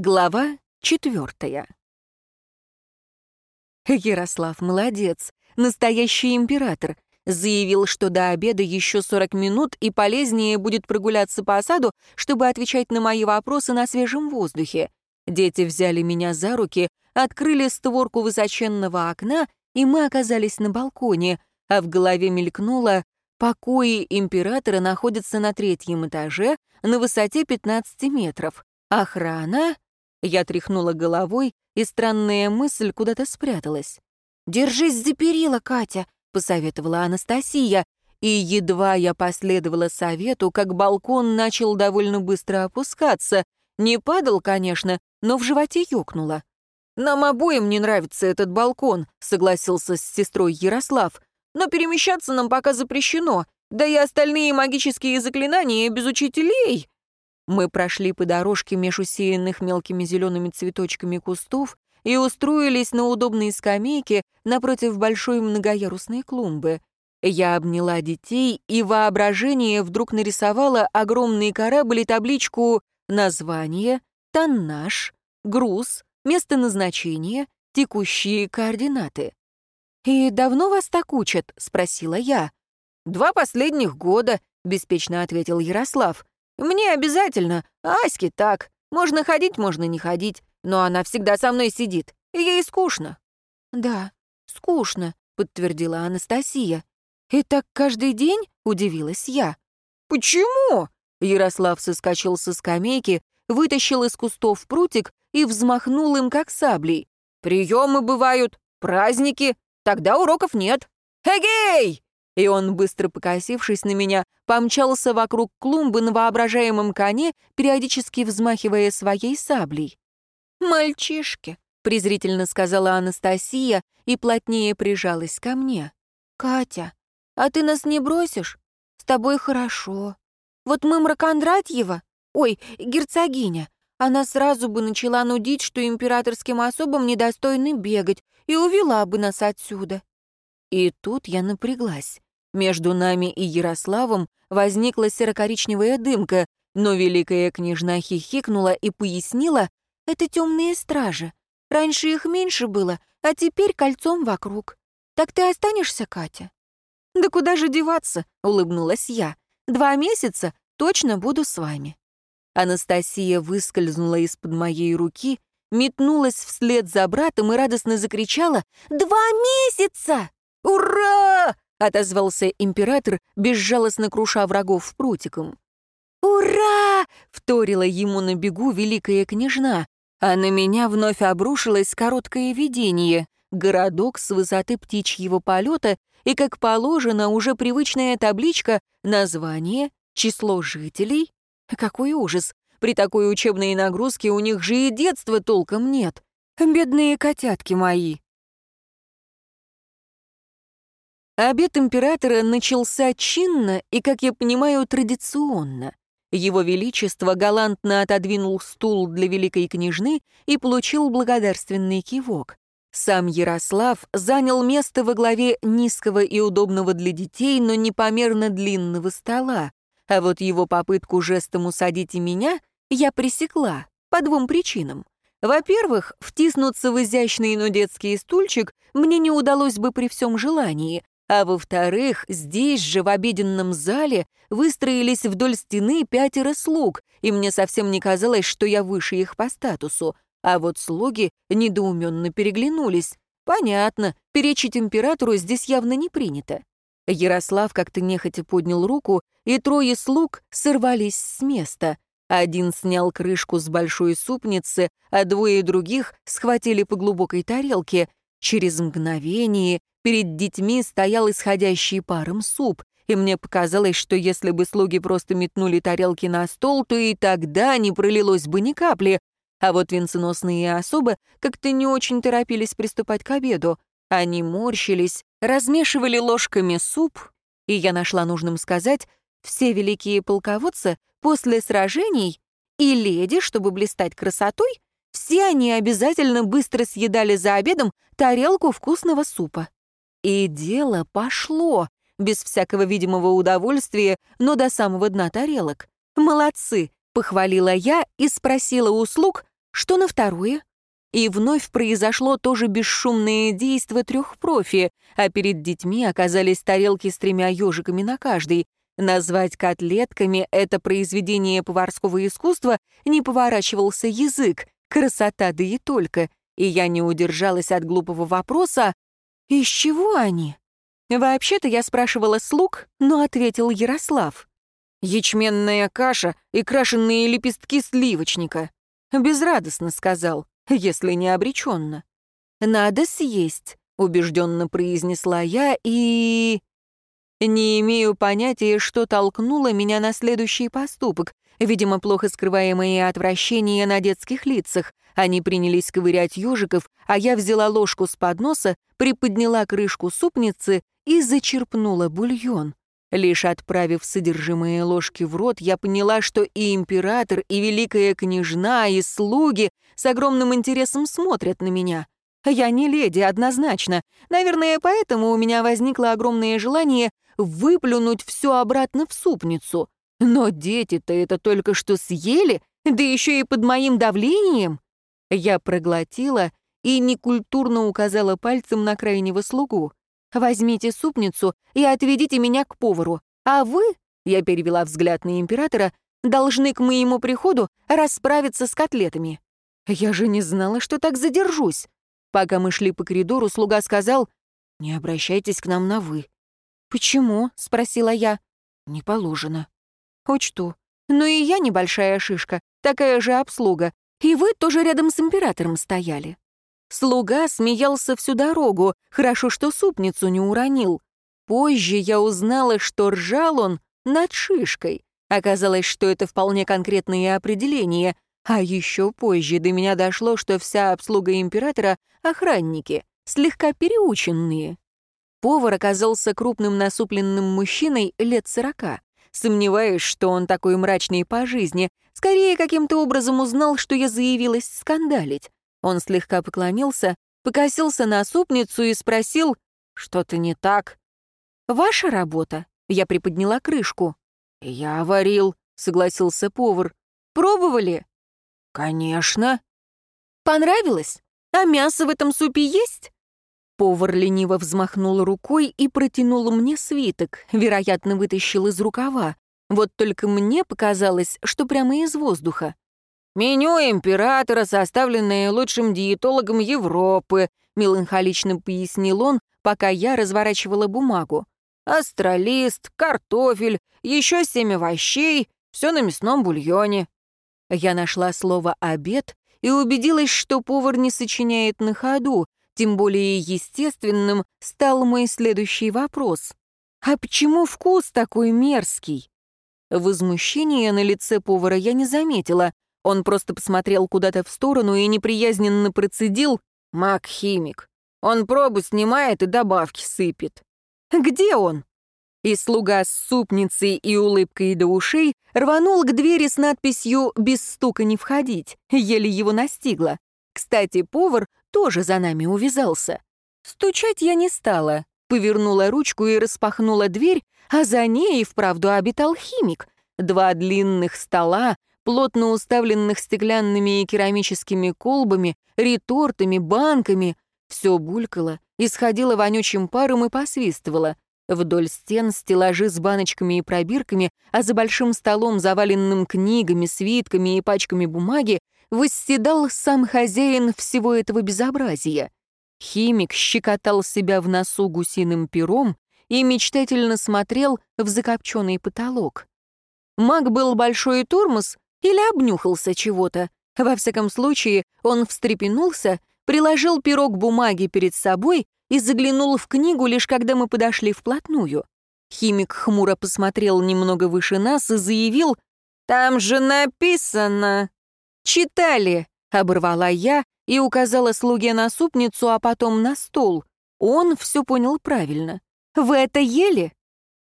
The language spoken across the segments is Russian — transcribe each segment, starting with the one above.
Глава четвертая. Ярослав молодец, настоящий император. Заявил, что до обеда еще 40 минут и полезнее будет прогуляться по саду, чтобы отвечать на мои вопросы на свежем воздухе. Дети взяли меня за руки, открыли створку высоченного окна, и мы оказались на балконе, а в голове мелькнуло «Покои императора находятся на третьем этаже на высоте 15 метров. Охрана я тряхнула головой, и странная мысль куда-то спряталась. «Держись за перила, Катя», — посоветовала Анастасия, и едва я последовала совету, как балкон начал довольно быстро опускаться. Не падал, конечно, но в животе ёкнуло. «Нам обоим не нравится этот балкон», — согласился с сестрой Ярослав. «Но перемещаться нам пока запрещено, да и остальные магические заклинания без учителей». Мы прошли по дорожке меж усеянных мелкими зелеными цветочками кустов и устроились на удобной скамейке напротив большой многоярусной клумбы. Я обняла детей, и воображение вдруг нарисовало огромный корабль и табличку «Название», «Тоннаж», «Груз», «Место назначения», «Текущие координаты». «И давно вас так учат?» — спросила я. «Два последних года», — беспечно ответил Ярослав. Мне обязательно, а Аське так. Можно ходить, можно не ходить, но она всегда со мной сидит, и ей скучно». «Да, скучно», — подтвердила Анастасия. «И так каждый день?» — удивилась я. «Почему?» Ярослав соскочил со скамейки, вытащил из кустов прутик и взмахнул им, как саблей. «Приемы бывают, праздники, тогда уроков нет. Эгей!» И он, быстро покосившись на меня, помчался вокруг клумбы на воображаемом коне, периодически взмахивая своей саблей. «Мальчишки», — презрительно сказала Анастасия и плотнее прижалась ко мне. «Катя, а ты нас не бросишь? С тобой хорошо. Вот мы Мракондратьева, ой, герцогиня, она сразу бы начала нудить, что императорским особам недостойны бегать, и увела бы нас отсюда». И тут я напряглась. Между нами и Ярославом возникла серо-коричневая дымка, но великая княжна хихикнула и пояснила, это темные стражи. Раньше их меньше было, а теперь кольцом вокруг. Так ты останешься, Катя? Да куда же деваться, улыбнулась я. Два месяца точно буду с вами. Анастасия выскользнула из-под моей руки, метнулась вслед за братом и радостно закричала «Два месяца! Ура!» — отозвался император, безжалостно круша врагов прутиком. «Ура!» — вторила ему на бегу великая княжна, а на меня вновь обрушилось короткое видение, городок с высоты птичьего полета и, как положено, уже привычная табличка, название, число жителей. Какой ужас! При такой учебной нагрузке у них же и детства толком нет. Бедные котятки мои. Обед императора начался чинно и, как я понимаю, традиционно. Его Величество галантно отодвинул стул для великой княжны и получил благодарственный кивок. Сам Ярослав занял место во главе низкого и удобного для детей, но непомерно длинного стола, а вот его попытку жестом усадить и меня я пресекла по двум причинам. Во-первых, втиснуться в изящный, но детский стульчик мне не удалось бы при всем желании, а во-вторых, здесь же, в обеденном зале, выстроились вдоль стены пятеро слуг, и мне совсем не казалось, что я выше их по статусу. А вот слуги недоуменно переглянулись. Понятно, перечить императору здесь явно не принято. Ярослав как-то нехотя поднял руку, и трое слуг сорвались с места. Один снял крышку с большой супницы, а двое других схватили по глубокой тарелке. Через мгновение Перед детьми стоял исходящий паром суп, и мне показалось, что если бы слуги просто метнули тарелки на стол, то и тогда не пролилось бы ни капли. А вот венценосные особы как-то не очень торопились приступать к обеду. Они морщились, размешивали ложками суп, и я нашла нужным сказать, все великие полководцы после сражений и леди, чтобы блистать красотой, все они обязательно быстро съедали за обедом тарелку вкусного супа. И дело пошло, без всякого видимого удовольствия, но до самого дна тарелок. «Молодцы!» — похвалила я и спросила у слуг, Что на второе? И вновь произошло то же бесшумное действо трех профи, а перед детьми оказались тарелки с тремя ежиками на каждой. Назвать котлетками это произведение поварского искусства не поворачивался язык. Красота, да и только. И я не удержалась от глупого вопроса, из чего они? Вообще-то я спрашивала слуг, но ответил Ярослав. Ячменная каша и крашенные лепестки сливочника. Безрадостно сказал если не обреченно. «Надо съесть», — убежденно произнесла я и... Не имею понятия, что толкнуло меня на следующий поступок. Видимо, плохо скрываемое отвращение на детских лицах. Они принялись ковырять ежиков, а я взяла ложку с подноса, приподняла крышку супницы и зачерпнула бульон. Лишь отправив содержимое ложки в рот, я поняла, что и император, и великая княжна, и слуги с огромным интересом смотрят на меня. Я не леди, однозначно. Наверное, поэтому у меня возникло огромное желание выплюнуть все обратно в супницу. Но дети-то это только что съели, да еще и под моим давлением. Я проглотила и некультурно указала пальцем на крайнего слугу. Возьмите супницу и отведите меня к повару, а вы, я перевела взгляд на императора, должны к моему приходу расправиться с котлетами. Я же не знала, что так задержусь. Пока мы шли по коридору, слуга сказал, «Не обращайтесь к нам на «вы». «Почему?» — спросила я. «Не положено». «Учту. Но и я небольшая шишка, такая же обслуга. И вы тоже рядом с императором стояли». Слуга смеялся всю дорогу, хорошо, что супницу не уронил. Позже я узнала, что ржал он над шишкой. Оказалось, что это вполне конкретное определение. А еще позже до меня дошло, что вся обслуга императора — охранники, слегка переученные. Повар оказался крупным насупленным мужчиной лет сорока. Сомневаюсь, что он такой мрачный по жизни. Скорее, каким-то образом узнал, что я заявилась скандалить. Он слегка поклонился, покосился на супницу и спросил, «Что-то не так?» «Ваша работа?» Я приподняла крышку. «Я варил», — согласился повар. «Пробовали?» «Конечно». «Понравилось? А мясо в этом супе есть?» Повар лениво взмахнул рукой и протянул мне свиток, вероятно, вытащил из рукава. Вот только мне показалось, что прямо из воздуха. «Меню императора, составленное лучшим диетологом Европы», меланхолично пояснил он, пока я разворачивала бумагу. «Астролист, картофель, еще семь овощей, все на мясном бульоне». Я нашла слово «обед» и убедилась, что повар не сочиняет на ходу, тем более естественным стал мой следующий вопрос. «А почему вкус такой мерзкий?» Возмущения на лице повара я не заметила, он просто посмотрел куда-то в сторону и неприязненно процедил «Маг-химик. Он пробу снимает и добавки сыпет». «Где он?» И слуга с супницей и улыбкой до ушей рванул к двери с надписью «Без стука не входить», еле его настигла. Кстати, повар тоже за нами увязался. Стучать я не стала, повернула ручку и распахнула дверь, а за ней и вправду обитал химик. Два длинных стола, плотно уставленных стеклянными и керамическими колбами, ретортами, банками. Все булькало, исходило вонючим паром и посвистывало. Вдоль стен стеллажи с баночками и пробирками, а за большим столом, заваленным книгами, свитками и пачками бумаги, восседал сам хозяин всего этого безобразия. Химик щекотал себя в носу гусиным пером и мечтательно смотрел в закопченный потолок. Маг был большой тормоз, или обнюхался чего-то. Во всяком случае, он встрепенулся, приложил пирог бумаги перед собой и заглянул в книгу, лишь когда мы подошли вплотную. Химик хмуро посмотрел немного выше нас и заявил, «Там же написано!» «Читали!» — оборвала я и указала слуге на супницу, а потом на стол. Он все понял правильно. «Вы это ели?»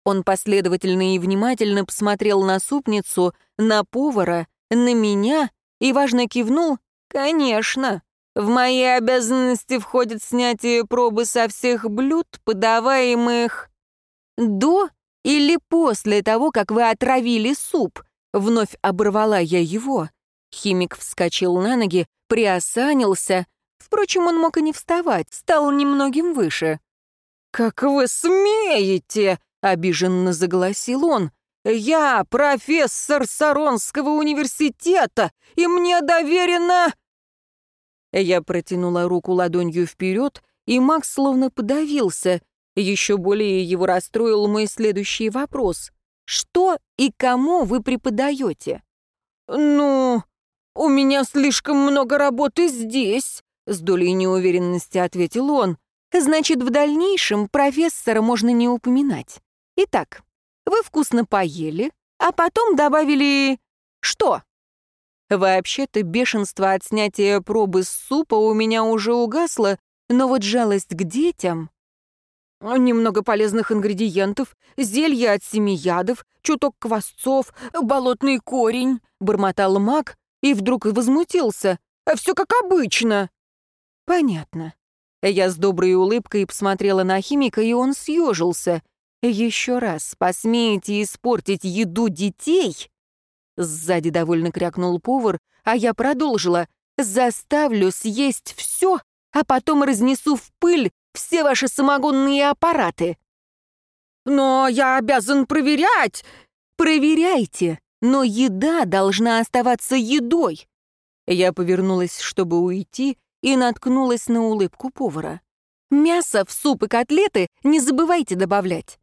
Он последовательно и внимательно посмотрел на супницу, на повара, на меня и важно кивнул «Конечно». В мои обязанности входит снятие пробы со всех блюд, подаваемых до или после того, как вы отравили суп. Вновь оборвала я его. Химик вскочил на ноги, приосанился. Впрочем, он мог и не вставать, стал немногим выше. «Как вы смеете!» — обиженно загласил он. «Я профессор Саронского университета, и мне доверено...» Я протянула руку ладонью вперед, и Макс словно подавился. Еще более его расстроил мой следующий вопрос. «Что и кому вы преподаете?» «Ну, у меня слишком много работы здесь», — с долей неуверенности ответил он. «Значит, в дальнейшем профессора можно не упоминать. Итак, вы вкусно поели, а потом добавили... что?» Вообще-то бешенство от снятия пробы с супа у меня уже угасло, но вот жалость к детям... Немного полезных ингредиентов, зелье от семи ядов, чуток квасцов, болотный корень, бормотал маг и вдруг возмутился. Все как обычно. Понятно. Я с доброй улыбкой посмотрела на химика, и он съежился. Еще раз посмеете испортить еду детей? Сзади довольно крякнул повар, а я продолжила. «Заставлю съесть все, а потом разнесу в пыль все ваши самогонные аппараты». «Но я обязан проверять!» «Проверяйте, но еда должна оставаться едой». Я повернулась, чтобы уйти, и наткнулась на улыбку повара. «Мясо в суп и котлеты не забывайте добавлять».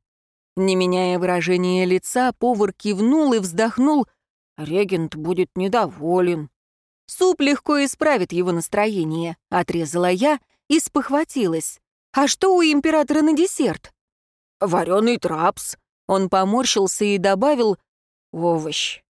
Не меняя выражения лица, повар кивнул и вздохнул — Регент будет недоволен. Суп легко исправит его настроение, отрезала я и спохватилась. А что у императора на десерт? Вареный трапс. Он поморщился и добавил овощ.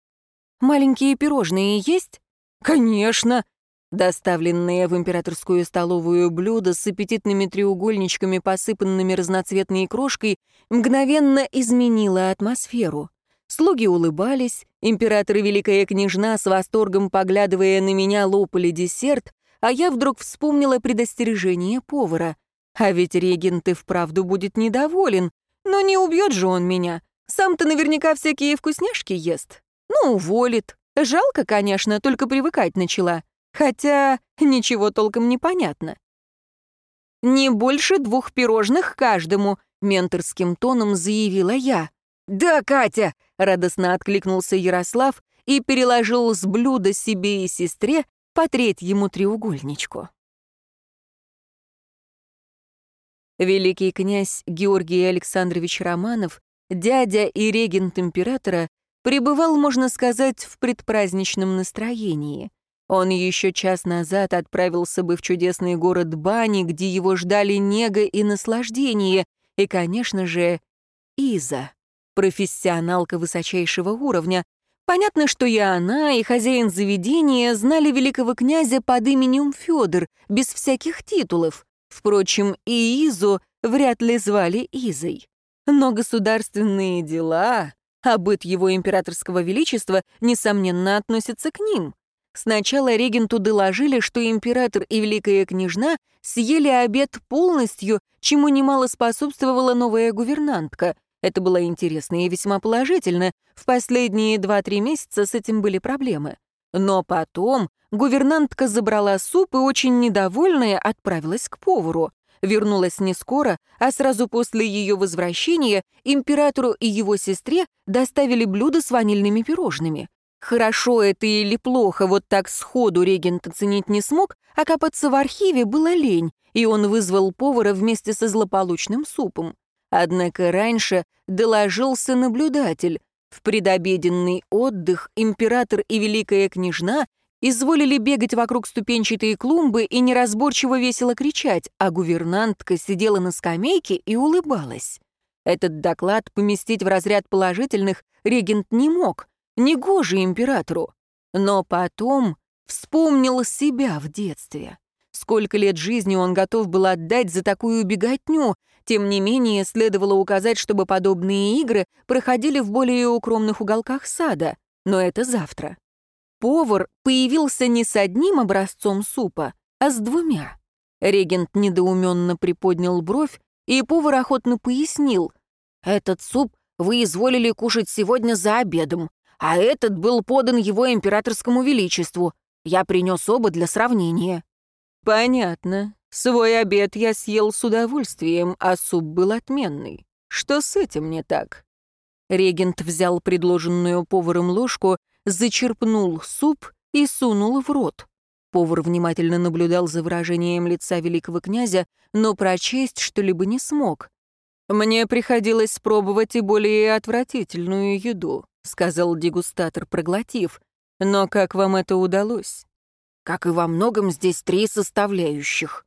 Маленькие пирожные есть? Конечно. Доставленные в императорскую столовую блюда с аппетитными треугольничками, посыпанными разноцветной крошкой, мгновенно изменило атмосферу. Слуги улыбались, император и великая княжна с восторгом поглядывая на меня лопали десерт, а я вдруг вспомнила предостережение повара. А ведь регент и вправду будет недоволен. Но не убьет же он меня. Сам-то наверняка всякие вкусняшки ест. Ну, уволит. Жалко, конечно, только привыкать начала. Хотя ничего толком не понятно. «Не больше двух пирожных каждому», — менторским тоном заявила я. «Да, Катя!» — радостно откликнулся Ярослав и переложил с блюда себе и сестре по третьему треугольничку. Великий князь Георгий Александрович Романов, дядя и регент императора, пребывал, можно сказать, в предпраздничном настроении. Он еще час назад отправился бы в чудесный город Бани, где его ждали нега и наслаждение, и, конечно же, Иза профессионалка высочайшего уровня. Понятно, что и она, и хозяин заведения знали великого князя под именем Федор, без всяких титулов. Впрочем, и Изу вряд ли звали Изой. Но государственные дела, а быт его императорского величества, несомненно, относятся к ним. Сначала регенту доложили, что император и великая княжна съели обед полностью, чему немало способствовала новая гувернантка — это было интересно и весьма положительно. В последние два-три месяца с этим были проблемы. Но потом гувернантка забрала суп и очень недовольная отправилась к повару. Вернулась не скоро, а сразу после ее возвращения императору и его сестре доставили блюдо с ванильными пирожными. Хорошо это или плохо, вот так сходу регент оценить не смог, а копаться в архиве было лень, и он вызвал повара вместе со злополучным супом. Однако раньше доложился наблюдатель. В предобеденный отдых император и великая княжна изволили бегать вокруг ступенчатой клумбы и неразборчиво весело кричать, а гувернантка сидела на скамейке и улыбалась. Этот доклад поместить в разряд положительных регент не мог, негоже императору. Но потом вспомнил себя в детстве. Сколько лет жизни он готов был отдать за такую беготню, тем не менее, следовало указать, чтобы подобные игры проходили в более укромных уголках сада. Но это завтра. Повар появился не с одним образцом супа, а с двумя. Регент недоуменно приподнял бровь, и повар охотно пояснил. «Этот суп вы изволили кушать сегодня за обедом, а этот был подан его императорскому величеству. Я принес оба для сравнения». «Понятно. Свой обед я съел с удовольствием, а суп был отменный. Что с этим не так?» Регент взял предложенную поваром ложку, зачерпнул суп и сунул в рот. Повар внимательно наблюдал за выражением лица великого князя, но прочесть что-либо не смог. «Мне приходилось пробовать и более отвратительную еду», — сказал дегустатор, проглотив. «Но как вам это удалось?» «Как и во многом здесь три составляющих».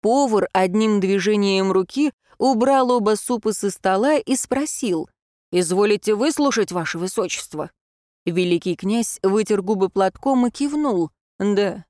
Повар одним движением руки убрал оба супа со стола и спросил. «Изволите выслушать, ваше высочество?» Великий князь вытер губы платком и кивнул. «Да».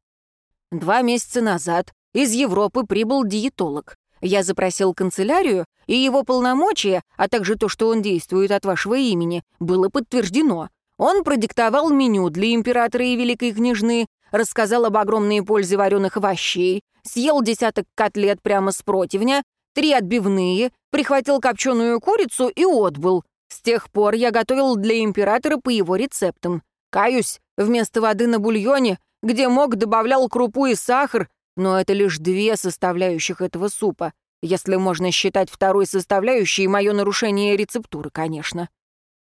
Два месяца назад из Европы прибыл диетолог. Я запросил канцелярию, и его полномочия, а также то, что он действует от вашего имени, было подтверждено. Он продиктовал меню для императора и великой княжны, рассказал об огромной пользе вареных овощей, съел десяток котлет прямо с противня, три отбивные, прихватил копченую курицу и отбыл. С тех пор я готовил для императора по его рецептам. Каюсь, вместо воды на бульоне, где мог, добавлял крупу и сахар, но это лишь две составляющих этого супа, если можно считать второй составляющей мое нарушение рецептуры, конечно.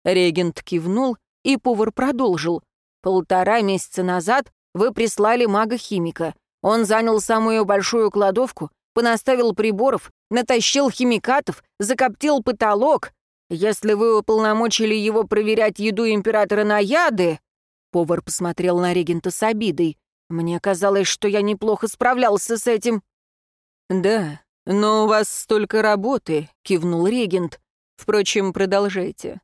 Регент кивнул, и повар продолжил. Полтора месяца назад вы прислали мага-химика. Он занял самую большую кладовку, понаставил приборов, натащил химикатов, закоптил потолок. Если вы уполномочили его проверять еду императора на яды... Повар посмотрел на регента с обидой. Мне казалось, что я неплохо справлялся с этим». «Да, но у вас столько работы», — кивнул регент. «Впрочем, продолжайте».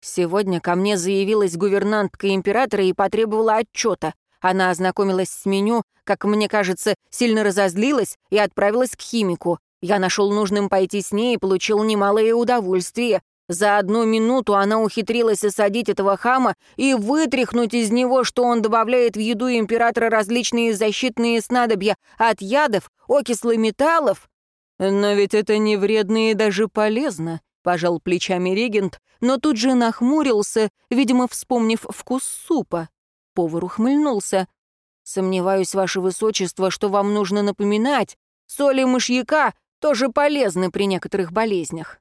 Сегодня ко мне заявилась гувернантка императора и потребовала отчета. Она ознакомилась с меню, как мне кажется, сильно разозлилась и отправилась к химику. Я нашел нужным пойти с ней и получил немалое удовольствие. За одну минуту она ухитрилась осадить этого хама и вытряхнуть из него, что он добавляет в еду императора различные защитные снадобья от ядов, окислы металлов. «Но ведь это не вредно и даже полезно», — пожал плечами регент, но тут же нахмурился, видимо, вспомнив вкус супа. Повар ухмыльнулся. «Сомневаюсь, ваше высочество, что вам нужно напоминать. Соли мышьяка тоже полезны при некоторых болезнях».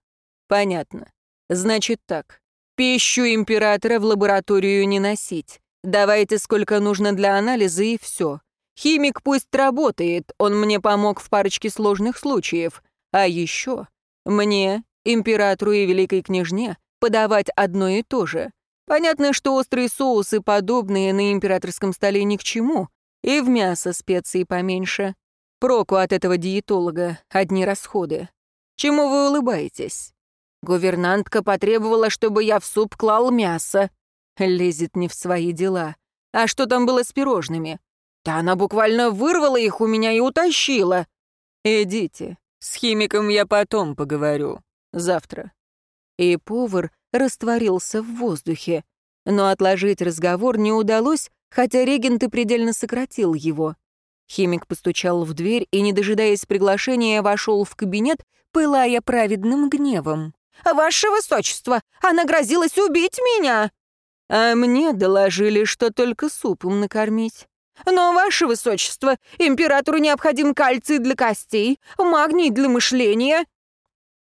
«Понятно. Значит так, пищу императора в лабораторию не носить. Давайте сколько нужно для анализа и все. Химик пусть работает, он мне помог в парочке сложных случаев. А еще мне, императору и великой княжне, подавать одно и то же. Понятно, что острые соусы, подобные на императорском столе, ни к чему. И в мясо специи поменьше. Проку от этого диетолога, одни расходы. Чему вы улыбаетесь? Гувернантка потребовала, чтобы я в суп клал мясо. Лезет не в свои дела. А что там было с пирожными? Да она буквально вырвала их у меня и утащила. Идите, с химиком я потом поговорю. Завтра. И повар растворился в воздухе. Но отложить разговор не удалось, хотя регент и предельно сократил его. Химик постучал в дверь и, не дожидаясь приглашения, вошел в кабинет, пылая праведным гневом. «Ваше высочество, она грозилась убить меня!» «А мне доложили, что только супом накормить». «Но, ваше высочество, императору необходим кальций для костей, магний для мышления».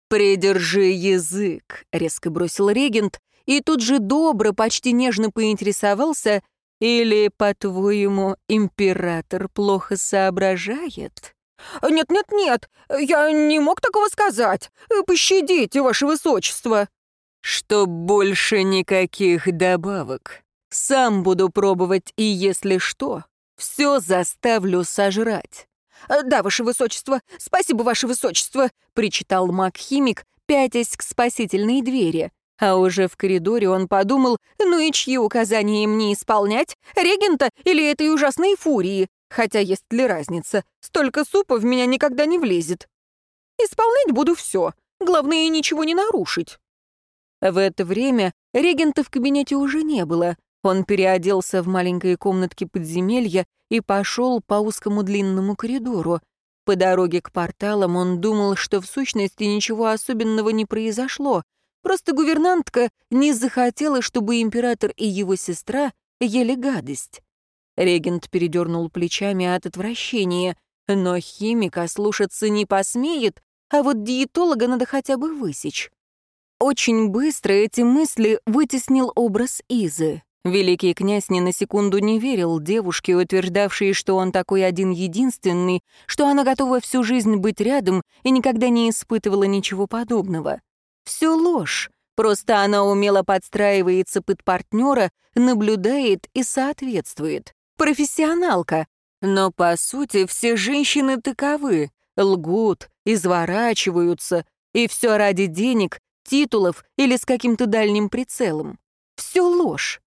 «Придержи язык», — резко бросил регент, и тут же добро, почти нежно поинтересовался, «или, по-твоему, император плохо соображает?» «Нет-нет-нет, я не мог такого сказать. Пощадите, ваше высочество». «Что больше никаких добавок. Сам буду пробовать, и если что, все заставлю сожрать». «Да, ваше высочество, спасибо, ваше высочество», — причитал маг-химик, пятясь к спасительной двери. А уже в коридоре он подумал, ну и чьи указания мне исполнять, регента или этой ужасной фурии? Хотя есть ли разница? Столько супа в меня никогда не влезет. Исполнять буду все. Главное, ничего не нарушить. В это время регента в кабинете уже не было. Он переоделся в маленькой комнатке подземелья и пошел по узкому длинному коридору. По дороге к порталам он думал, что в сущности ничего особенного не произошло. Просто гувернантка не захотела, чтобы император и его сестра ели гадость. Регент передернул плечами от отвращения, но химика слушаться не посмеет, а вот диетолога надо хотя бы высечь. Очень быстро эти мысли вытеснил образ Изы. Великий князь ни на секунду не верил девушке, утверждавшей, что он такой один-единственный, что она готова всю жизнь быть рядом и никогда не испытывала ничего подобного. Все ложь, просто она умело подстраивается под партнера, наблюдает и соответствует. Профессионалка. Но, по сути, все женщины таковы, лгут, изворачиваются, и все ради денег, титулов или с каким-то дальним прицелом. Все ложь.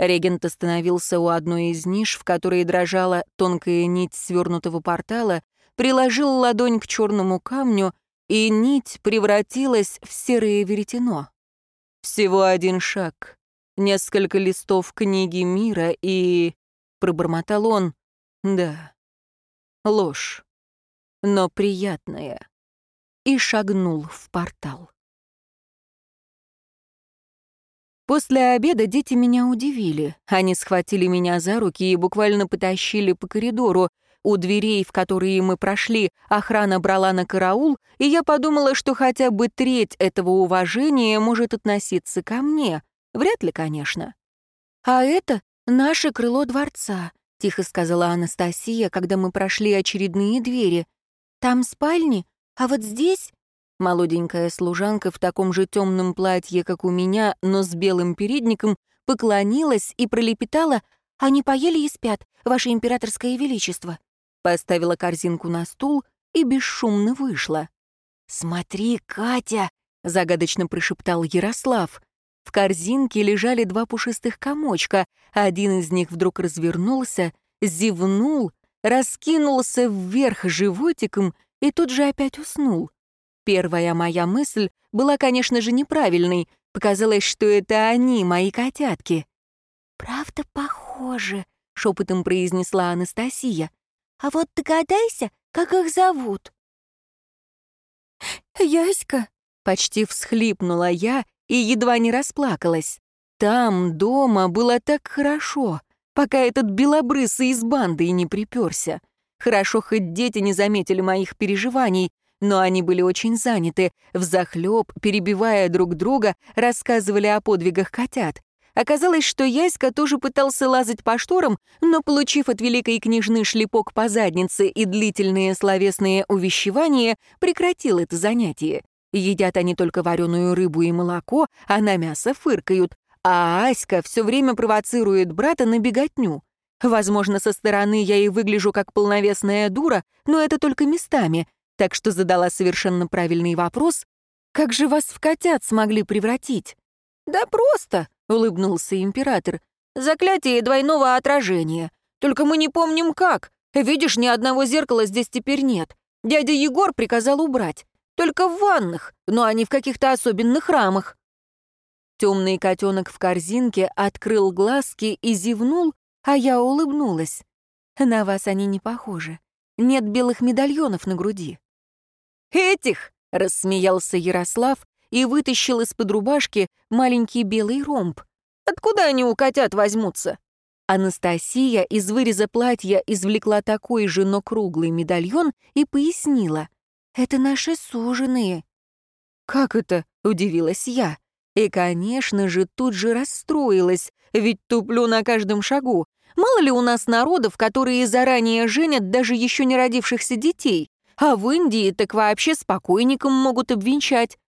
Регент остановился у одной из ниш, в которой дрожала тонкая нить свернутого портала, приложил ладонь к черному камню, и нить превратилась в серое веретено. Всего один шаг, несколько листов книги мира и... Пробормотал он. Да, ложь, но приятная. И шагнул в портал. После обеда дети меня удивили. Они схватили меня за руки и буквально потащили по коридору. У дверей, в которые мы прошли, охрана брала на караул, и я подумала, что хотя бы треть этого уважения может относиться ко мне. Вряд ли, конечно. «А это наше крыло дворца», — тихо сказала Анастасия, когда мы прошли очередные двери. «Там спальни, а вот здесь Молоденькая служанка в таком же темном платье, как у меня, но с белым передником, поклонилась и пролепетала «Они поели и спят, ваше императорское величество». Поставила корзинку на стул и бесшумно вышла. «Смотри, Катя!» — загадочно прошептал Ярослав. В корзинке лежали два пушистых комочка, один из них вдруг развернулся, зевнул, раскинулся вверх животиком и тут же опять уснул. Первая моя мысль была, конечно же, неправильной. Показалось, что это они, мои котятки. «Правда похоже», — шепотом произнесла Анастасия. «А вот догадайся, как их зовут?» «Яська», — почти всхлипнула я и едва не расплакалась. Там, дома, было так хорошо, пока этот белобрысый из банды не приперся. Хорошо, хоть дети не заметили моих переживаний, но они были очень заняты, взахлёб, перебивая друг друга, рассказывали о подвигах котят. Оказалось, что Яська тоже пытался лазать по шторам, но, получив от великой княжны шлепок по заднице и длительные словесные увещевания, прекратил это занятие. Едят они только вареную рыбу и молоко, а на мясо фыркают, а Аська все время провоцирует брата на беготню. Возможно, со стороны я и выгляжу как полновесная дура, но это только местами — так что задала совершенно правильный вопрос, «Как же вас в котят смогли превратить?» «Да просто», — улыбнулся император, «заклятие двойного отражения. Только мы не помним как. Видишь, ни одного зеркала здесь теперь нет. Дядя Егор приказал убрать. Только в ваннах, но они в каких-то особенных рамах». Темный котенок в корзинке открыл глазки и зевнул, а я улыбнулась. На вас они не похожи. Нет белых медальонов на груди. «Этих!» — рассмеялся Ярослав и вытащил из-под рубашки маленький белый ромб. «Откуда они у котят возьмутся?» Анастасия из выреза платья извлекла такой же, но круглый медальон и пояснила. «Это наши суженые». «Как это?» — удивилась я. И, конечно же, тут же расстроилась, ведь туплю на каждом шагу. Мало ли у нас народов, которые заранее женят даже еще не родившихся детей а в Индии так вообще спокойником могут обвенчать.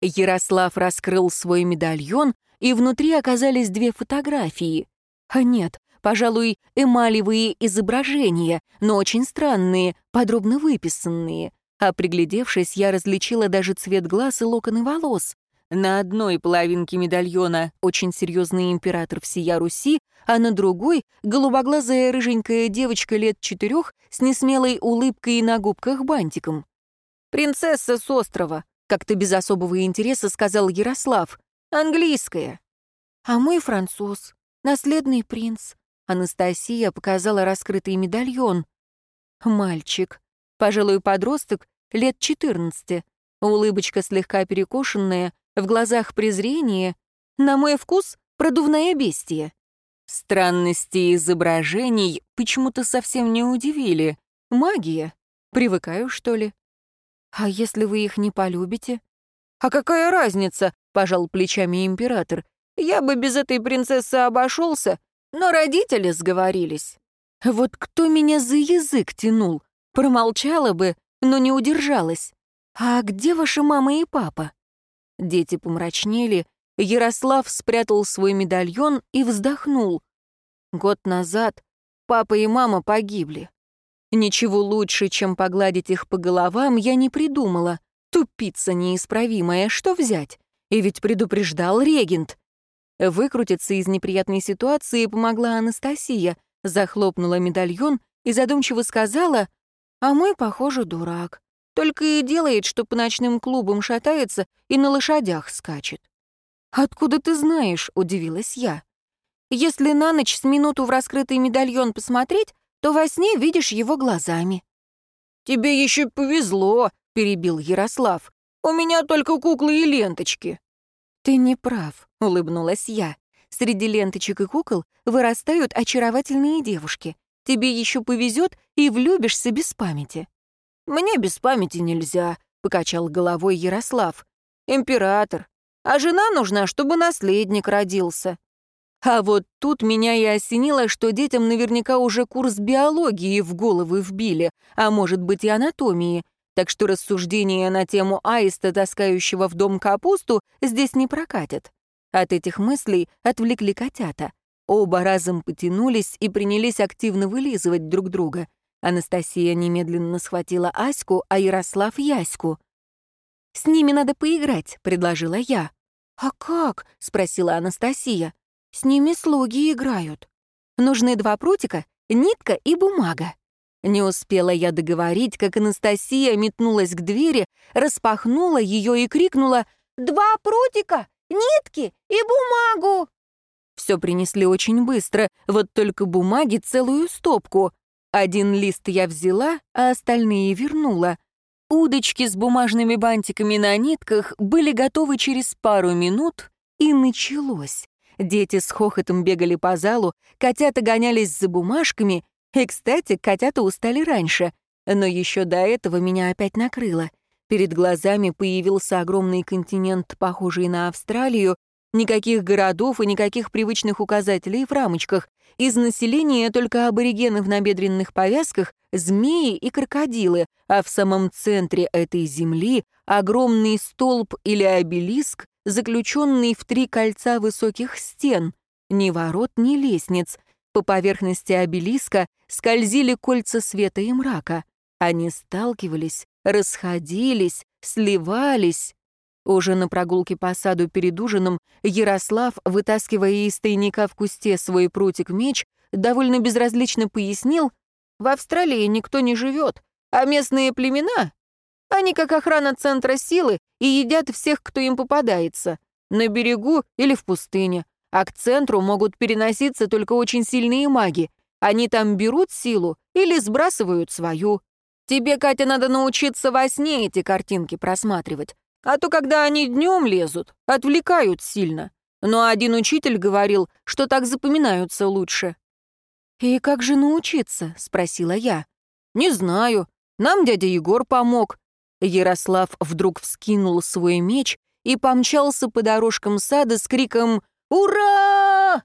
Ярослав раскрыл свой медальон, и внутри оказались две фотографии. А нет, пожалуй, эмалевые изображения, но очень странные, подробно выписанные. А приглядевшись, я различила даже цвет глаз и локоны волос. На одной половинке медальона очень серьезный император всея Руси, а на другой — голубоглазая рыженькая девочка лет четырех с несмелой улыбкой на губках бантиком. «Принцесса с острова», — как-то без особого интереса сказал Ярослав. «Английская». «А мой француз, наследный принц». Анастасия показала раскрытый медальон. «Мальчик, пожалуй, подросток, лет четырнадцати, улыбочка слегка перекошенная, В глазах презрение, на мой вкус — продувное бестие. Странности изображений почему-то совсем не удивили. Магия. Привыкаю, что ли? А если вы их не полюбите? А какая разница, пожал плечами император. Я бы без этой принцессы обошелся, но родители сговорились. Вот кто меня за язык тянул? Промолчала бы, но не удержалась. А где ваша мама и папа? Дети помрачнели, Ярослав спрятал свой медальон и вздохнул. Год назад папа и мама погибли. Ничего лучше, чем погладить их по головам, я не придумала. Тупица неисправимая, что взять? И ведь предупреждал регент. Выкрутиться из неприятной ситуации помогла Анастасия, захлопнула медальон и задумчиво сказала, «А мой, похоже, дурак. Только и делает, что по ночным клубам шатается и на лошадях скачет». «Откуда ты знаешь?» — удивилась я. «Если на ночь с минуту в раскрытый медальон посмотреть, то во сне видишь его глазами». «Тебе еще повезло», — перебил Ярослав. «У меня только куклы и ленточки». «Ты не прав», — улыбнулась я. «Среди ленточек и кукол вырастают очаровательные девушки. Тебе еще повезет и влюбишься без памяти». «Мне без памяти нельзя», — покачал головой Ярослав. «Император, а жена нужна, чтобы наследник родился». А вот тут меня и осенило, что детям наверняка уже курс биологии в головы вбили, а может быть и анатомии, так что рассуждения на тему аиста, таскающего в дом капусту, здесь не прокатят. От этих мыслей отвлекли котята. Оба разом потянулись и принялись активно вылизывать друг друга. Анастасия немедленно схватила Аську, а Ярослав — Яську. «С ними надо поиграть», — предложила я. «А как?» — спросила Анастасия. «С ними слуги играют. Нужны два прутика, нитка и бумага». Не успела я договорить, как Анастасия метнулась к двери, распахнула ее и крикнула «Два прутика, нитки и бумагу!» Все принесли очень быстро, вот только бумаги целую стопку. Один лист я взяла, а остальные вернула. Удочки с бумажными бантиками на нитках были готовы через пару минут, и началось. Дети с хохотом бегали по залу, котята гонялись за бумажками, и, кстати, котята устали раньше, но еще до этого меня опять накрыло. Перед глазами появился огромный континент, похожий на Австралию, никаких городов и никаких привычных указателей в рамочках, из населения только аборигены в набедренных повязках, змеи и крокодилы, а в самом центре этой земли огромный столб или обелиск, заключенный в три кольца высоких стен, ни ворот, ни лестниц. По поверхности обелиска скользили кольца света и мрака. Они сталкивались, расходились, сливались. Уже на прогулке по саду перед ужином Ярослав, вытаскивая из тайника в кусте свой прутик-меч, довольно безразлично пояснил, «В Австралии никто не живет, а местные племена, они как охрана центра силы и едят всех, кто им попадается, на берегу или в пустыне, а к центру могут переноситься только очень сильные маги. Они там берут силу или сбрасывают свою. Тебе, Катя, надо научиться во сне эти картинки просматривать. А то, когда они днем лезут, отвлекают сильно. Но один учитель говорил, что так запоминаются лучше. «И как же научиться?» — спросила я. «Не знаю. Нам дядя Егор помог». Ярослав вдруг вскинул свой меч и помчался по дорожкам сада с криком «Ура!»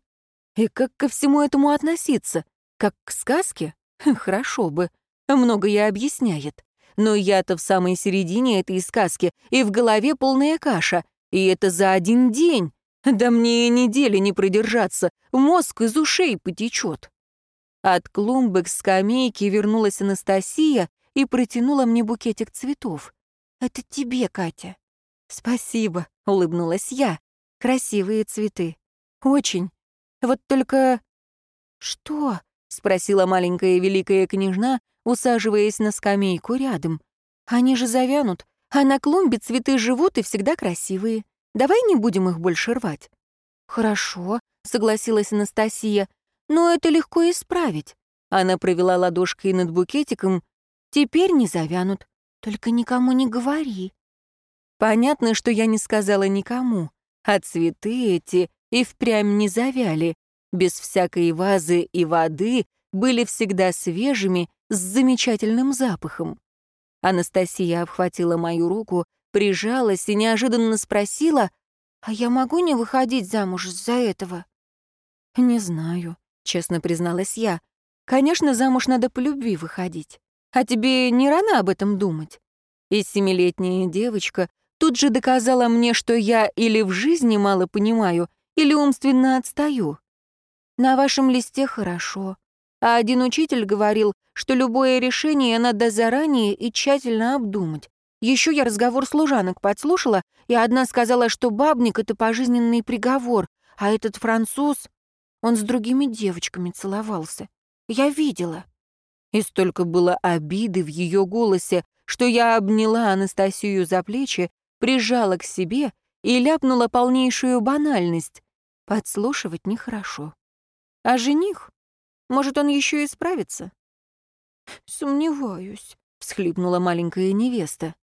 И как ко всему этому относиться? Как к сказке? Хм, хорошо бы. Многое объясняет. Но я-то в самой середине этой сказки, и в голове полная каша. И это за один день. Да мне и недели не продержаться, мозг из ушей потечет. От клумбы к скамейке вернулась Анастасия и протянула мне букетик цветов. «Это тебе, Катя». «Спасибо», — улыбнулась я. «Красивые цветы. Очень. Вот только...» «Что?» — спросила маленькая великая княжна, усаживаясь на скамейку рядом. «Они же завянут, а на клумбе цветы живут и всегда красивые. Давай не будем их больше рвать». «Хорошо», — согласилась Анастасия, «но это легко исправить». Она провела ладошкой над букетиком. «Теперь не завянут. Только никому не говори». Понятно, что я не сказала никому, а цветы эти и впрямь не завяли, без всякой вазы и воды, были всегда свежими, с замечательным запахом. Анастасия обхватила мою руку, прижалась и неожиданно спросила, «А я могу не выходить замуж из-за этого?» «Не знаю», — честно призналась я. «Конечно, замуж надо по любви выходить. А тебе не рано об этом думать?» И семилетняя девочка тут же доказала мне, что я или в жизни мало понимаю, или умственно отстаю. На вашем листе хорошо. А один учитель говорил, что любое решение надо заранее и тщательно обдумать. Еще я разговор служанок подслушала, и одна сказала, что бабник — это пожизненный приговор, а этот француз, он с другими девочками целовался. Я видела. И столько было обиды в ее голосе, что я обняла Анастасию за плечи, прижала к себе и ляпнула полнейшую банальность. Подслушивать нехорошо. А жених? Может, он еще и справится? «Сомневаюсь», — всхлипнула маленькая невеста.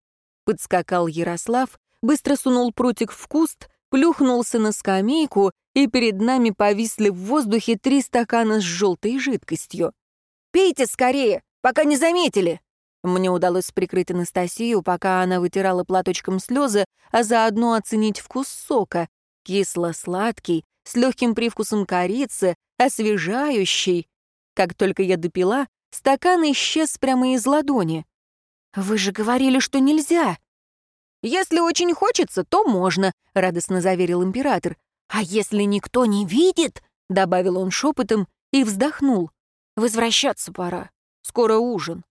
Подскакал Ярослав, быстро сунул прутик в куст, плюхнулся на скамейку, и перед нами повисли в воздухе три стакана с желтой жидкостью. «Пейте скорее, пока не заметили!» Мне удалось прикрыть Анастасию, пока она вытирала платочком слезы, а заодно оценить вкус сока. Кисло-сладкий, с легким привкусом корицы, освежающий. Как только я допила, стакан исчез прямо из ладони. «Вы же говорили, что нельзя!» «Если очень хочется, то можно», — радостно заверил император. «А если никто не видит?» — добавил он шепотом и вздохнул. «Возвращаться пора. Скоро ужин».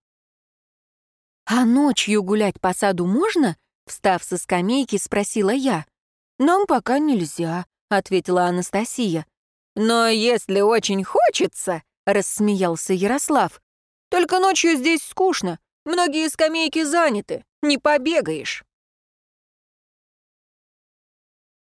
«А ночью гулять по саду можно?» Встав со скамейки, спросила я. «Нам пока нельзя», — ответила Анастасия. «Но если очень хочется», — рассмеялся Ярослав, «только ночью здесь скучно. Многие скамейки заняты. Не побегаешь».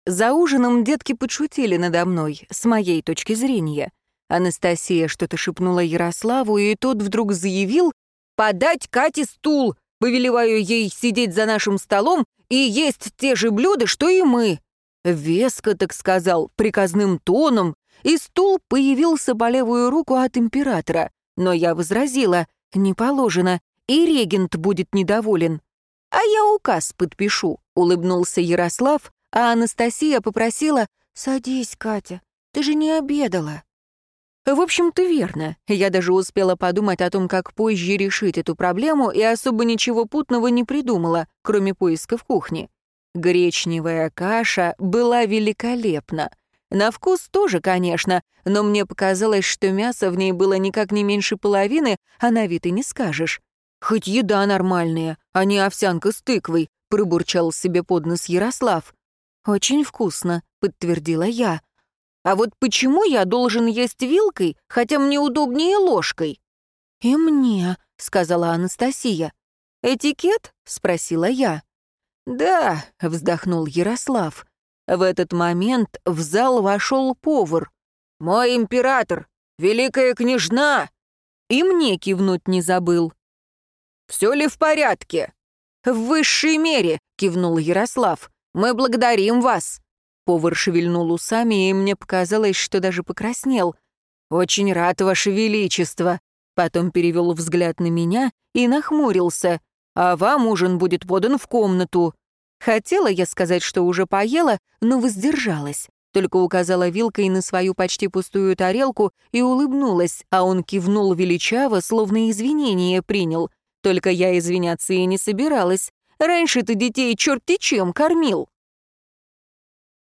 За ужином детки подшутили надо мной, с моей точки зрения. Анастасия что-то шепнула Ярославу, и тот вдруг заявил, подать Кате стул. Повелеваю ей сидеть за нашим столом и есть те же блюда, что и мы». Веско так сказал, приказным тоном, и стул появился по левую руку от императора. Но я возразила, не положено, и регент будет недоволен. «А я указ подпишу», — улыбнулся Ярослав, а Анастасия попросила, «Садись, Катя, ты же не обедала». В общем-то, верно. Я даже успела подумать о том, как позже решить эту проблему, и особо ничего путного не придумала, кроме поиска в кухне. Гречневая каша была великолепна. На вкус тоже, конечно, но мне показалось, что мясо в ней было никак не меньше половины, а на вид и не скажешь. «Хоть еда нормальная, а не овсянка с тыквой», — пробурчал себе под нос Ярослав. «Очень вкусно», — подтвердила я. А вот почему я должен есть вилкой, хотя мне удобнее ложкой?» «И мне», — сказала Анастасия. «Этикет?» — спросила я. «Да», — вздохнул Ярослав. В этот момент в зал вошел повар. «Мой император! Великая княжна!» И мне кивнуть не забыл. «Все ли в порядке?» «В высшей мере», — кивнул Ярослав. «Мы благодарим вас». Повар шевельнул усами, и мне показалось, что даже покраснел. «Очень рад, Ваше Величество!» Потом перевел взгляд на меня и нахмурился. «А вам ужин будет подан в комнату». Хотела я сказать, что уже поела, но воздержалась. Только указала вилкой на свою почти пустую тарелку и улыбнулась, а он кивнул величаво, словно извинение принял. Только я извиняться и не собиралась. Раньше ты детей черти чем кормил.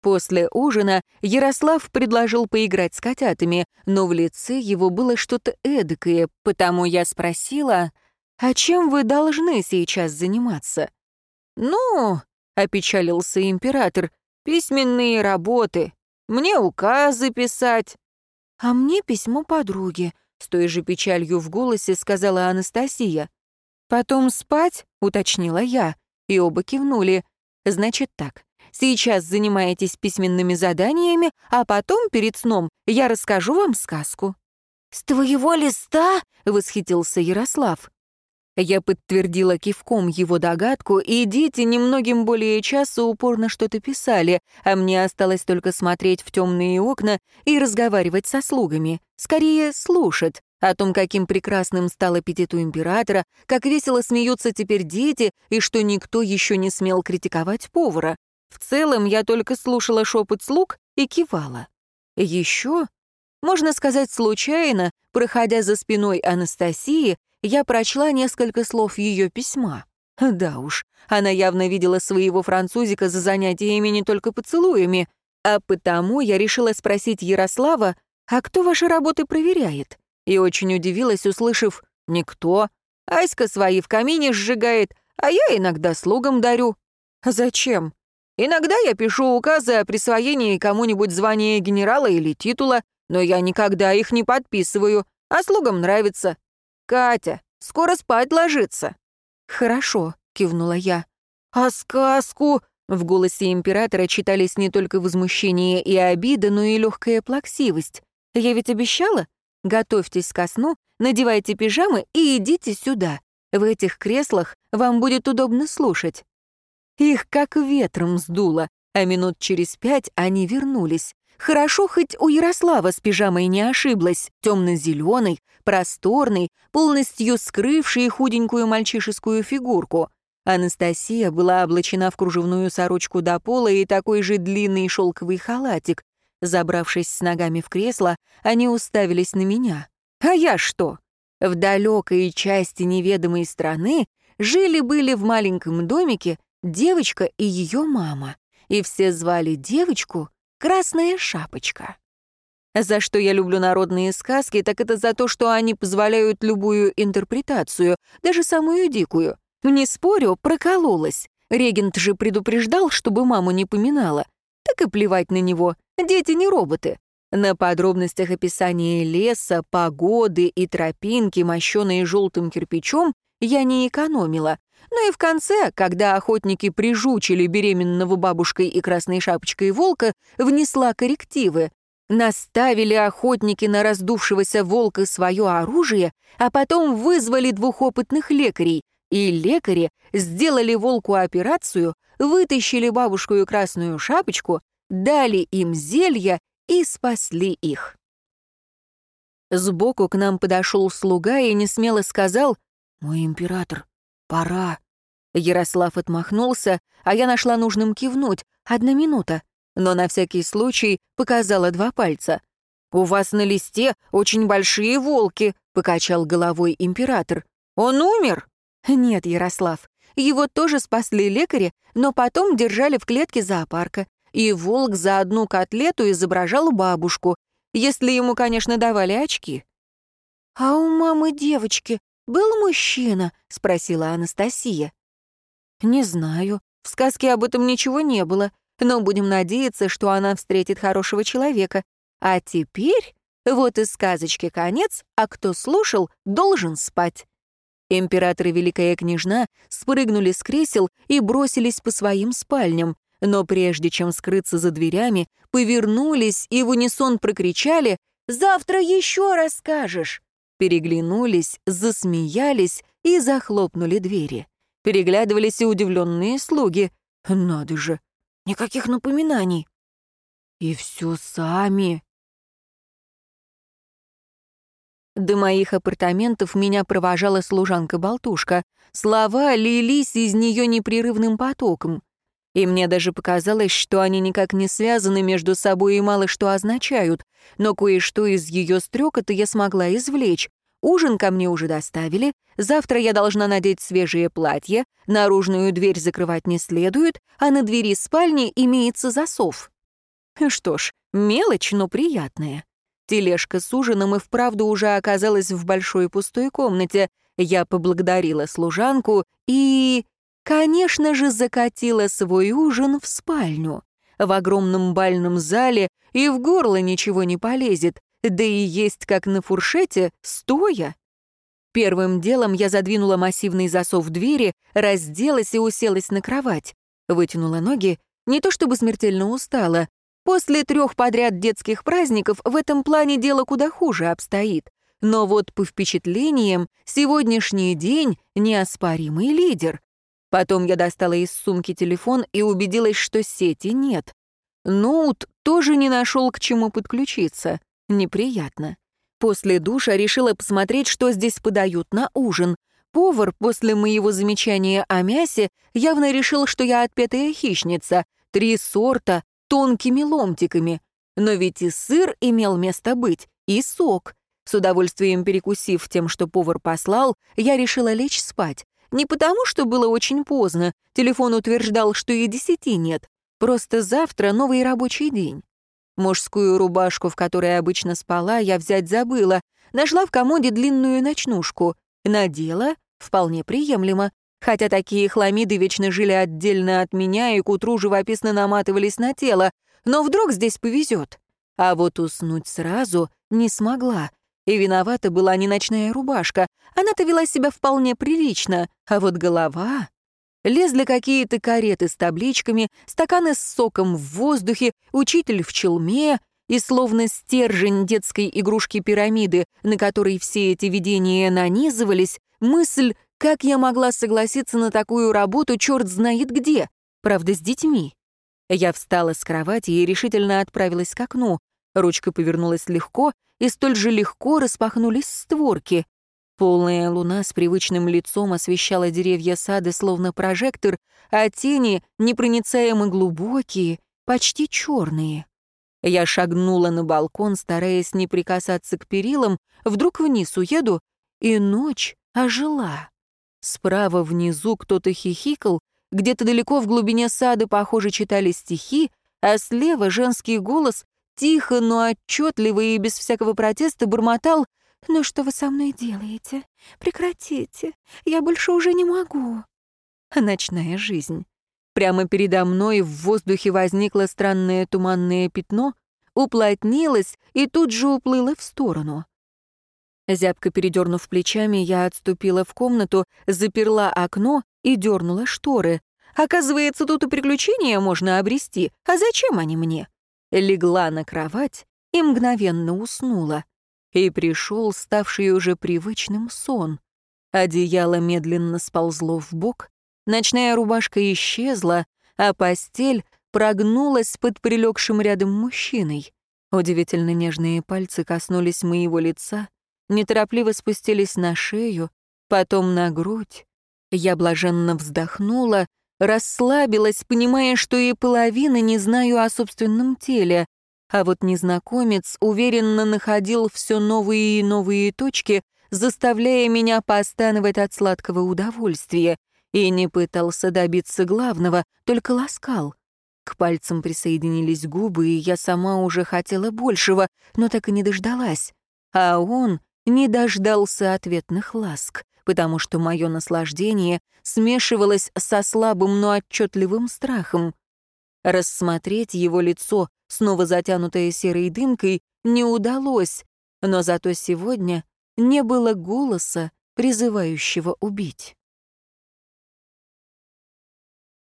После ужина Ярослав предложил поиграть с котятами, но в лице его было что-то эдакое, потому я спросила, «А чем вы должны сейчас заниматься?» «Ну», — опечалился император, «письменные работы. Мне указы писать». «А мне письмо подруги», — с той же печалью в голосе сказала Анастасия. «Потом спать?» — уточнила я, и оба кивнули. «Значит так, Сейчас занимаетесь письменными заданиями, а потом, перед сном, я расскажу вам сказку». «С твоего листа?» — восхитился Ярослав. Я подтвердила кивком его догадку, и дети немногим более часа упорно что-то писали, а мне осталось только смотреть в темные окна и разговаривать со слугами. Скорее, слушать о том, каким прекрасным стал аппетит у императора, как весело смеются теперь дети, и что никто еще не смел критиковать повара. В целом, я только слушала шепот слуг и кивала. Еще, можно сказать случайно, проходя за спиной Анастасии, я прочла несколько слов ее письма. Да уж, она явно видела своего французика за занятиями не только поцелуями, а потому я решила спросить Ярослава, а кто ваши работы проверяет? И очень удивилась, услышав «Никто. Аська свои в камине сжигает, а я иногда слугам дарю». «Зачем?» «Иногда я пишу указы о присвоении кому-нибудь звания генерала или титула, но я никогда их не подписываю, а слугам нравится. «Катя, скоро спать ложиться». «Хорошо», — кивнула я. «А сказку?» В голосе императора читались не только возмущение и обида, но и легкая плаксивость. «Я ведь обещала? Готовьтесь ко сну, надевайте пижамы и идите сюда. В этих креслах вам будет удобно слушать». Их как ветром сдуло, а минут через пять они вернулись. Хорошо, хоть у Ярослава с пижамой не ошиблась, темно-зеленый, просторный, полностью скрывший худенькую мальчишескую фигурку. Анастасия была облачена в кружевную сорочку до пола и такой же длинный шелковый халатик. Забравшись с ногами в кресло, они уставились на меня. А я что? В далекой части неведомой страны жили-были в маленьком домике девочка и ее мама, и все звали девочку Красная шапочка. За что я люблю народные сказки, так это за то, что они позволяют любую интерпретацию, даже самую дикую. Не спорю, прокололась. Регент же предупреждал, чтобы маму не поминала. Так и плевать на него. Дети не роботы. На подробностях описания леса, погоды и тропинки, мощенные желтым кирпичом, я не экономила, ну и в конце, когда охотники прижучили беременного бабушкой и красной шапочкой волка, внесла коррективы. Наставили охотники на раздувшегося волка свое оружие, а потом вызвали двух опытных лекарей, и лекари сделали волку операцию, вытащили бабушку и красную шапочку, дали им зелья и спасли их. Сбоку к нам подошел слуга и несмело сказал «Мой император, «Пора». Ярослав отмахнулся, а я нашла нужным кивнуть. Одна минута. Но на всякий случай показала два пальца. «У вас на листе очень большие волки», — покачал головой император. «Он умер?» «Нет, Ярослав. Его тоже спасли лекари, но потом держали в клетке зоопарка. И волк за одну котлету изображал бабушку, если ему, конечно, давали очки». «А у мамы девочки «Был мужчина?» — спросила Анастасия. «Не знаю. В сказке об этом ничего не было, но будем надеяться, что она встретит хорошего человека. А теперь вот и сказочки конец, а кто слушал, должен спать». Император и Великая Княжна спрыгнули с кресел и бросились по своим спальням, но прежде чем скрыться за дверями, повернулись и в унисон прокричали «Завтра еще расскажешь!» Переглянулись, засмеялись и захлопнули двери. Переглядывались и удивленные слуги. Надо же, никаких напоминаний. И все сами. До моих апартаментов меня провожала служанка-болтушка. Слова лились из нее непрерывным потоком. И мне даже показалось, что они никак не связаны между собой и мало что означают, но кое-что из ее стрекота я смогла извлечь. Ужин ко мне уже доставили, завтра я должна надеть свежее платье, наружную дверь закрывать не следует, а на двери спальни имеется засов. Что ж, мелочь, но приятная. Тележка с ужином и вправду уже оказалась в большой пустой комнате. Я поблагодарила служанку и... Конечно же, закатила свой ужин в спальню. В огромном бальном зале и в горло ничего не полезет, да и есть как на фуршете, стоя. Первым делом я задвинула массивный засов двери, разделась и уселась на кровать. Вытянула ноги, не то чтобы смертельно устала. После трех подряд детских праздников в этом плане дело куда хуже обстоит. но вот по впечатлениям сегодняшний день неоспоримый лидер. Потом я достала из сумки телефон и убедилась, что сети нет. Ноут тоже не нашел к чему подключиться. Неприятно. После душа решила посмотреть, что здесь подают на ужин. Повар после моего замечания о мясе явно решил, что я отпетая хищница. Три сорта, тонкими ломтиками. Но ведь и сыр имел место быть, и сок. С удовольствием перекусив тем, что повар послал, я решила лечь спать. Не потому, что было очень поздно, телефон утверждал, что и десяти нет. Просто завтра новый рабочий день. Мужскую рубашку, в которой обычно спала, я взять забыла. Нашла в комоде длинную ночнушку. Надела, вполне приемлемо. Хотя такие хламиды вечно жили отдельно от меня и к утру живописно наматывались на тело. Но вдруг здесь повезет. А вот уснуть сразу не смогла. И виновата была не ночная рубашка. Она-то вела себя вполне прилично. А вот голова... Лезли какие-то кареты с табличками, стаканы с соком в воздухе, учитель в челме, и словно стержень детской игрушки-пирамиды, на которой все эти видения нанизывались, мысль, как я могла согласиться на такую работу, черт знает где, правда, с детьми. Я встала с кровати и решительно отправилась к окну. Ручка повернулась легко, и столь же легко распахнулись створки. Полная луна с привычным лицом освещала деревья сада словно прожектор, а тени непроницаемо глубокие, почти черные. Я шагнула на балкон, стараясь не прикасаться к перилам, вдруг вниз уеду, и ночь ожила. Справа внизу кто-то хихикал, где-то далеко в глубине сада, похоже, читали стихи, а слева женский голос тихо, но отчетливо и без всякого протеста бормотал «Ну что вы со мной делаете? Прекратите, я больше уже не могу». Ночная жизнь. Прямо передо мной в воздухе возникло странное туманное пятно, уплотнилось и тут же уплыло в сторону. Зябко передернув плечами, я отступила в комнату, заперла окно и дернула шторы. Оказывается, тут и приключения можно обрести. А зачем они мне? Легла на кровать и мгновенно уснула. И пришел ставший уже привычным сон. Одеяло медленно сползло в бок, ночная рубашка исчезла, а постель прогнулась под прилегшим рядом мужчиной. Удивительно нежные пальцы коснулись моего лица, неторопливо спустились на шею, потом на грудь. Я блаженно вздохнула, расслабилась, понимая, что и половины не знаю о собственном теле. А вот незнакомец уверенно находил все новые и новые точки, заставляя меня постановать от сладкого удовольствия, и не пытался добиться главного, только ласкал. К пальцам присоединились губы, и я сама уже хотела большего, но так и не дождалась. А он не дождался ответных ласк, потому что мое наслаждение смешивалось со слабым, но отчетливым страхом. Рассмотреть его лицо, снова затянутое серой дымкой, не удалось, но зато сегодня не было голоса, призывающего убить.